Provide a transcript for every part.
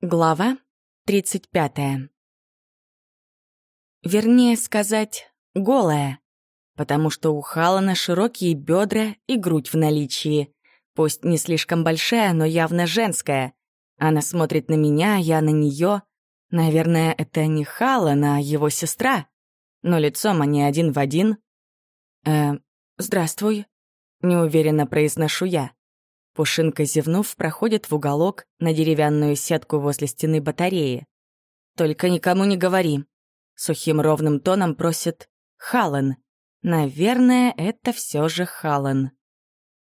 Глава 35. Вернее сказать, голая, потому что у Халана широкие бедра и грудь в наличии. Пусть не слишком большая, но явно женская. Она смотрит на меня, я на нее. Наверное, это не Халан, а его сестра. Но лицом они один в один. «Э, здравствуй», — неуверенно произношу я. Пушинка, зевнув, проходит в уголок на деревянную сетку возле стены батареи. «Только никому не говори», — сухим ровным тоном просит Халан. «Наверное, это все же Халан».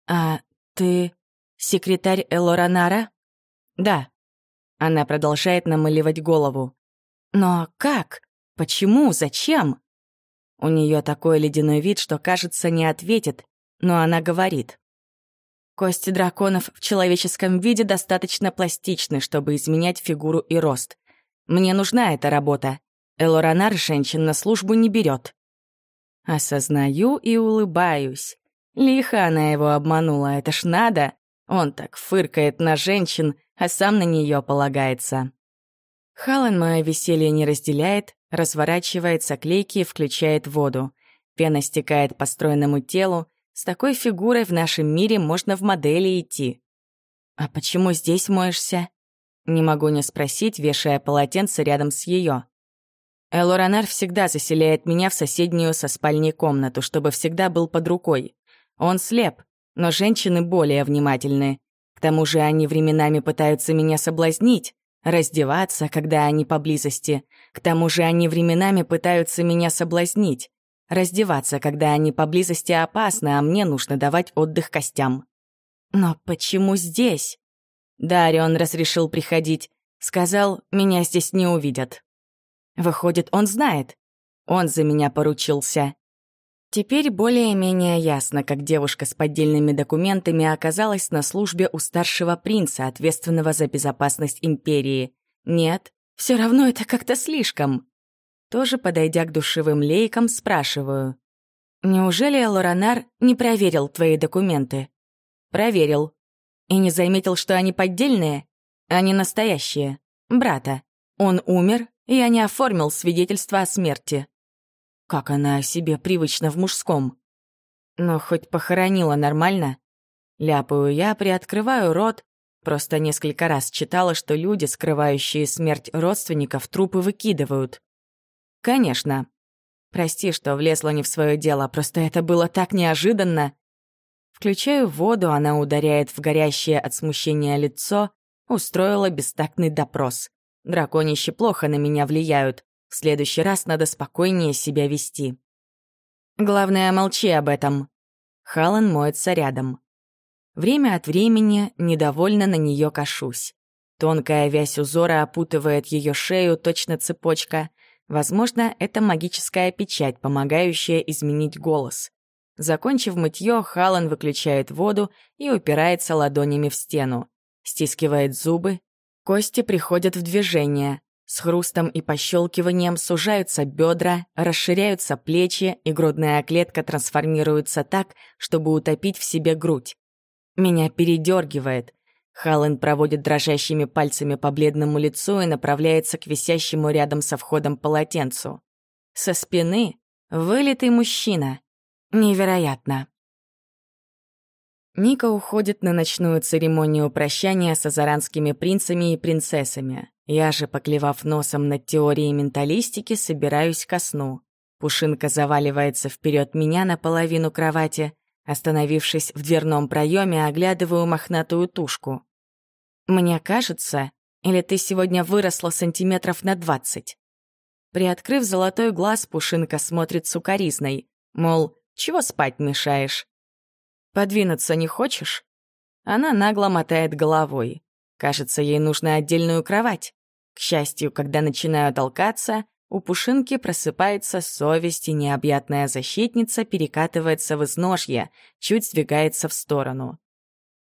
«А ты секретарь Элоранара?» «Да». Она продолжает намыливать голову. «Но как? Почему? Зачем?» У нее такой ледяной вид, что, кажется, не ответит, но она говорит. Кости драконов в человеческом виде достаточно пластичны, чтобы изменять фигуру и рост. Мне нужна эта работа. Элоранар женщин на службу не берет. Осознаю и улыбаюсь. Лихо она его обманула, это ж надо. Он так фыркает на женщин, а сам на нее полагается. Халан мое веселье не разделяет, разворачивается клейки и включает воду. Пена стекает по стройному телу, с такой фигурой в нашем мире можно в модели идти. А почему здесь моешься? Не могу не спросить, вешая полотенце рядом с ее. Элоранар всегда заселяет меня в соседнюю со спальней комнату, чтобы всегда был под рукой. Он слеп, но женщины более внимательны. К тому же они временами пытаются меня соблазнить, раздеваться, когда они поблизости. К тому же они временами пытаются меня соблазнить. Раздеваться, когда они поблизости, опасно, а мне нужно давать отдых костям. Но почему здесь? Дарион разрешил приходить. Сказал, меня здесь не увидят. Выходит, он знает. Он за меня поручился. Теперь более-менее ясно, как девушка с поддельными документами оказалась на службе у старшего принца, ответственного за безопасность империи. Нет, все равно это как-то слишком. Тоже подойдя к душевым лейкам, спрашиваю. «Неужели Лоранар не проверил твои документы?» «Проверил. И не заметил, что они поддельные? Они настоящие. Брата. Он умер, и я не оформил свидетельство о смерти». Как она о себе привычно в мужском. Но хоть похоронила нормально. Ляпаю я, приоткрываю рот. Просто несколько раз читала, что люди, скрывающие смерть родственников, трупы выкидывают. «Конечно. Прости, что влезла не в свое дело, просто это было так неожиданно». Включаю воду, она ударяет в горящее от смущения лицо, устроила бестактный допрос. Драконищи плохо на меня влияют. В следующий раз надо спокойнее себя вести. Главное, молчи об этом. Халан моется рядом. Время от времени недовольно на нее кашусь. Тонкая вязь узора опутывает ее шею, точно цепочка — Возможно, это магическая печать, помогающая изменить голос. Закончив мытье, Халан выключает воду и упирается ладонями в стену. Стискивает зубы. Кости приходят в движение. С хрустом и пощелкиванием сужаются бедра, расширяются плечи, и грудная клетка трансформируется так, чтобы утопить в себе грудь. Меня передергивает. Халлен проводит дрожащими пальцами по бледному лицу и направляется к висящему рядом со входом полотенцу. Со спины вылитый мужчина. Невероятно. Ника уходит на ночную церемонию прощания с азаранскими принцами и принцессами. Я же, поклевав носом над теорией менталистики, собираюсь ко сну. Пушинка заваливается вперед меня на половину кровати, Остановившись в дверном проеме, оглядываю мохнатую тушку. «Мне кажется, или ты сегодня выросла сантиметров на двадцать?» Приоткрыв золотой глаз, Пушинка смотрит сукоризной, мол, чего спать мешаешь? «Подвинуться не хочешь?» Она нагло мотает головой. Кажется, ей нужна отдельную кровать. К счастью, когда начинаю толкаться, у Пушинки просыпается совесть, и необъятная защитница перекатывается в изножье, чуть сдвигается в сторону.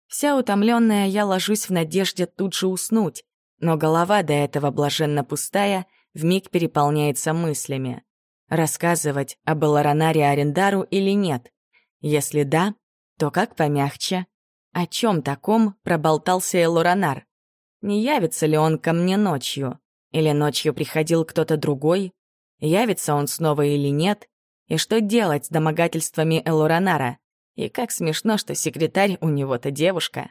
Вся утомленная я ложусь в надежде тут же уснуть, но голова до этого блаженно пустая вмиг переполняется мыслями. Рассказывать об Эларонаре Арендару или нет? Если да, то как помягче? О чем таком проболтался Элоранар? Не явится ли он ко мне ночью? Или ночью приходил кто-то другой? Явится он снова или нет? И что делать с домогательствами Элоранара? И как смешно, что секретарь у него-то девушка.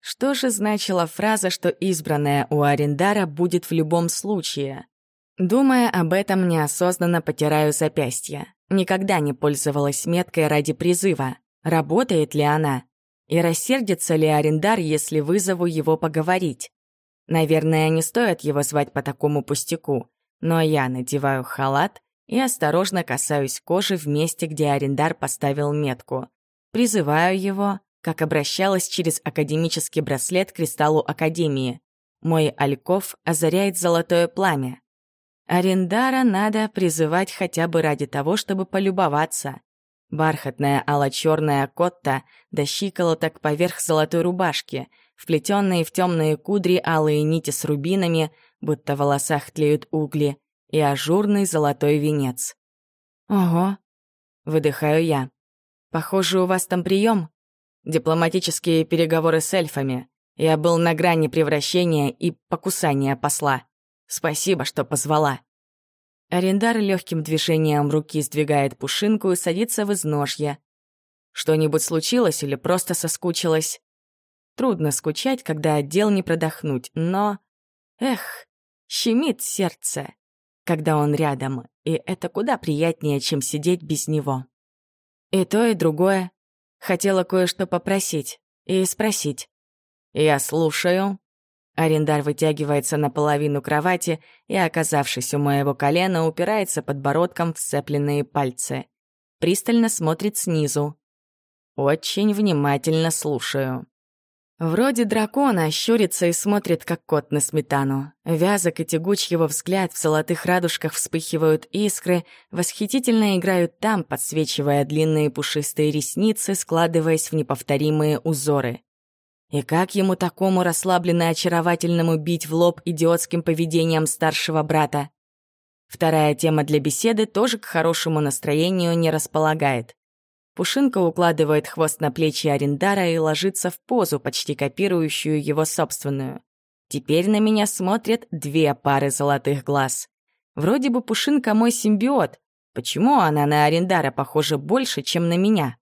Что же значила фраза, что избранная у Арендара будет в любом случае? Думая об этом, неосознанно потираю запястья. Никогда не пользовалась меткой ради призыва. Работает ли она? И рассердится ли Арендар, если вызову его поговорить? Наверное, не стоит его звать по такому пустяку, но я надеваю халат и осторожно касаюсь кожи в месте, где Арендар поставил метку. Призываю его, как обращалась через академический браслет к кристаллу Академии. Мой альков озаряет золотое пламя. Арендара надо призывать хотя бы ради того, чтобы полюбоваться. Бархатная ало-черная котта до щиколоток поверх золотой рубашки, вплетенные в темные кудри алые нити с рубинами, будто в волосах тлеют угли, и ажурный золотой венец. «Ого!» — выдыхаю я. «Похоже, у вас там прием. Дипломатические переговоры с эльфами. Я был на грани превращения и покусания посла. Спасибо, что позвала». Арендар легким движением руки сдвигает пушинку и садится в изножье. Что-нибудь случилось или просто соскучилась? Трудно скучать, когда отдел не продохнуть, но... Эх, щемит сердце, когда он рядом, и это куда приятнее, чем сидеть без него. И то, и другое. Хотела кое-что попросить и спросить. «Я слушаю», Арендар вытягивается наполовину кровати и, оказавшись у моего колена, упирается подбородком в сцепленные пальцы. Пристально смотрит снизу. Очень внимательно слушаю. Вроде дракона щурится и смотрит, как кот на сметану. Вязок и тягуч его взгляд, в золотых радужках вспыхивают искры, восхитительно играют там, подсвечивая длинные пушистые ресницы, складываясь в неповторимые узоры. И как ему такому расслабленно очаровательному бить в лоб идиотским поведением старшего брата? Вторая тема для беседы тоже к хорошему настроению не располагает. Пушинка укладывает хвост на плечи Арендара и ложится в позу, почти копирующую его собственную. Теперь на меня смотрят две пары золотых глаз. Вроде бы Пушинка мой симбиот. Почему она на Арендара похожа больше, чем на меня?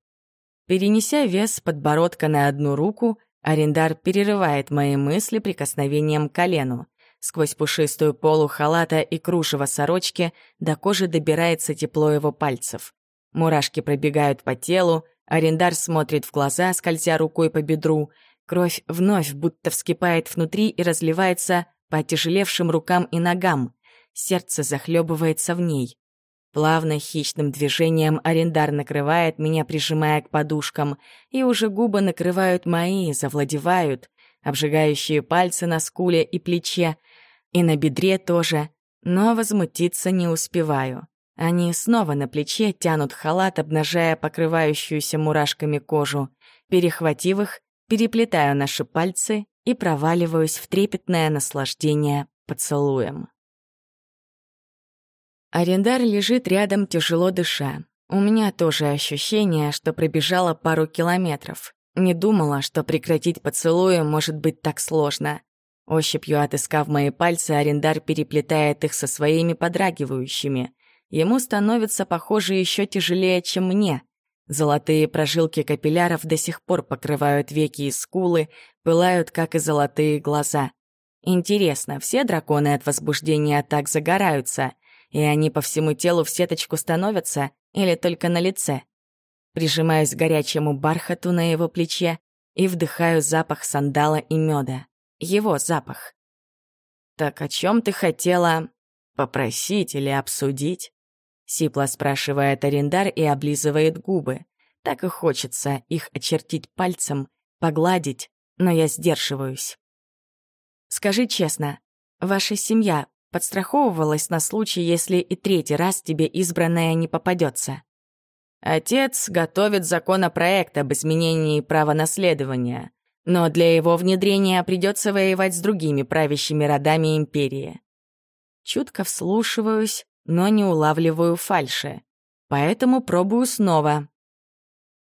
Перенеся вес подбородка на одну руку, Арендар перерывает мои мысли прикосновением к колену. Сквозь пушистую полу халата и кружево сорочки до кожи добирается тепло его пальцев. Мурашки пробегают по телу, Арендар смотрит в глаза, скользя рукой по бедру. Кровь вновь будто вскипает внутри и разливается по отяжелевшим рукам и ногам. Сердце захлебывается в ней. Плавно хищным движением арендар накрывает меня, прижимая к подушкам, и уже губы накрывают мои, завладевают, обжигающие пальцы на скуле и плече, и на бедре тоже, но возмутиться не успеваю. Они снова на плече тянут халат, обнажая покрывающуюся мурашками кожу. Перехватив их, переплетаю наши пальцы и проваливаюсь в трепетное наслаждение поцелуем. Арендар лежит рядом, тяжело дыша. У меня тоже ощущение, что пробежала пару километров. Не думала, что прекратить поцелуи может быть так сложно. Ощупью отыскав мои пальцы, Арендар переплетает их со своими подрагивающими. Ему становится, похоже, еще тяжелее, чем мне. Золотые прожилки капилляров до сих пор покрывают веки и скулы, пылают, как и золотые глаза. Интересно, все драконы от возбуждения так загораются — и они по всему телу в сеточку становятся или только на лице. Прижимаюсь к горячему бархату на его плече и вдыхаю запах сандала и меда. Его запах. «Так о чем ты хотела попросить или обсудить?» Сипло спрашивает арендар и облизывает губы. Так и хочется их очертить пальцем, погладить, но я сдерживаюсь. «Скажи честно, ваша семья подстраховывалась на случай, если и третий раз тебе избранная не попадется. Отец готовит законопроект об изменении права наследования, но для его внедрения придется воевать с другими правящими родами империи. Чутко вслушиваюсь, но не улавливаю фальши, поэтому пробую снова.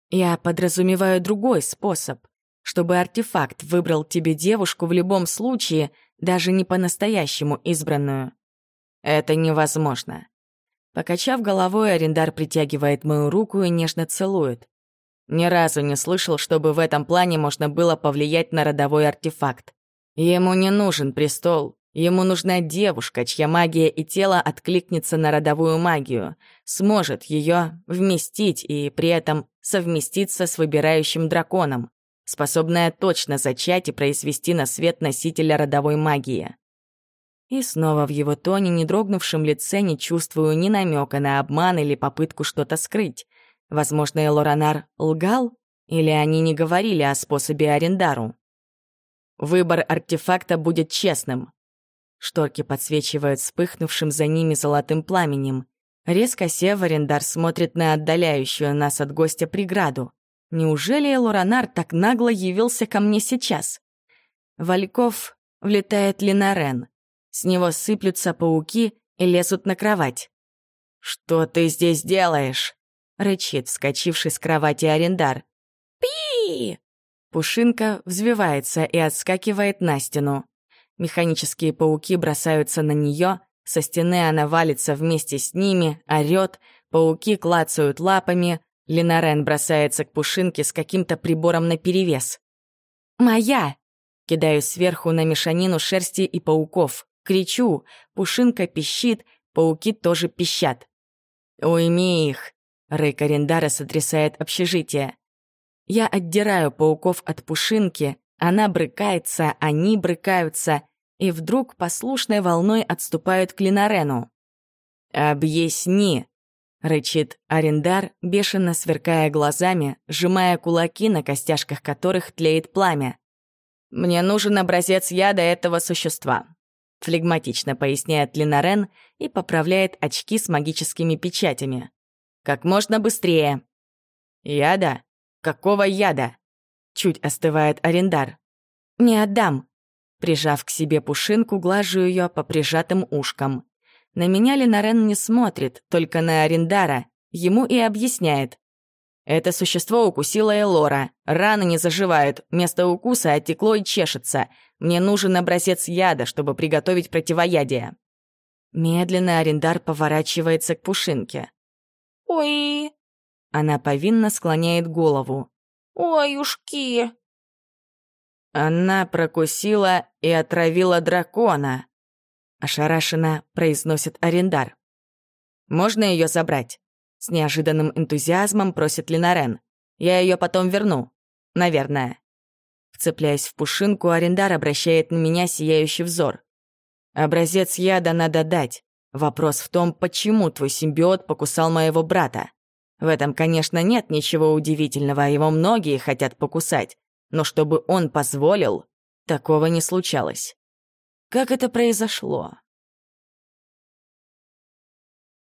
Я подразумеваю другой способ. чтобы артефакт выбрал тебе девушку в любом случае, даже не по-настоящему избранную. Это невозможно. Покачав головой, арендар притягивает мою руку и нежно целует. Ни разу не слышал, чтобы в этом плане можно было повлиять на родовой артефакт. Ему не нужен престол, ему нужна девушка, чья магия и тело откликнется на родовую магию, сможет ее вместить и при этом совместиться с выбирающим драконом, способная точно зачать и произвести на свет носителя родовой магии. И снова в его тоне, не дрогнувшем лице, не чувствую ни намека на обман или попытку что-то скрыть. Возможно, Элоранар лгал? Или они не говорили о способе арендару? Выбор артефакта будет честным. Шторки подсвечивают вспыхнувшим за ними золотым пламенем. Резко сев, арендар смотрит на отдаляющую нас от гостя преграду. Неужели Элоранар так нагло явился ко мне сейчас? Вальков влетает Линарен. С него сыплются пауки и лезут на кровать. «Что ты здесь делаешь?» — рычит, вскочивший с кровати арендар. «Пи!» Пушинка взвивается и отскакивает на стену. Механические пауки бросаются на нее, со стены она валится вместе с ними, орёт, пауки клацают лапами, Линарен бросается к Пушинке с каким-то прибором наперевес. «Моя!» Кидаю сверху на мешанину шерсти и пауков. Кричу, Пушинка пищит, пауки тоже пищат. «Уйми их!» Рык Арендара сотрясает общежитие. Я отдираю пауков от пушинки, она брыкается, они брыкаются, и вдруг послушной волной отступают к Линарену. «Объясни!» — рычит Арендар, бешено сверкая глазами, сжимая кулаки, на костяшках которых тлеет пламя. «Мне нужен образец яда этого существа», — флегматично поясняет Линарен и поправляет очки с магическими печатями. Как можно быстрее. Яда? Какого яда? Чуть остывает арендар. Не отдам. Прижав к себе пушинку, глажу ее по прижатым ушкам. На меня Ленарен не смотрит, только на арендара. Ему и объясняет. Это существо укусило Элора. Раны не заживают, место укуса оттекло и чешется. Мне нужен образец яда, чтобы приготовить противоядие. Медленно арендар поворачивается к пушинке. «Ой!» Она повинно склоняет голову. «Ой, ушки!» «Она прокусила и отравила дракона», — ошарашенно произносит арендар. «Можно ее забрать?» С неожиданным энтузиазмом просит Линарен. «Я ее потом верну. Наверное». Вцепляясь в пушинку, арендар обращает на меня сияющий взор. «Образец яда надо дать. Вопрос в том, почему твой симбиот покусал моего брата. В этом, конечно, нет ничего удивительного, его многие хотят покусать. Но чтобы он позволил, такого не случалось. Как это произошло?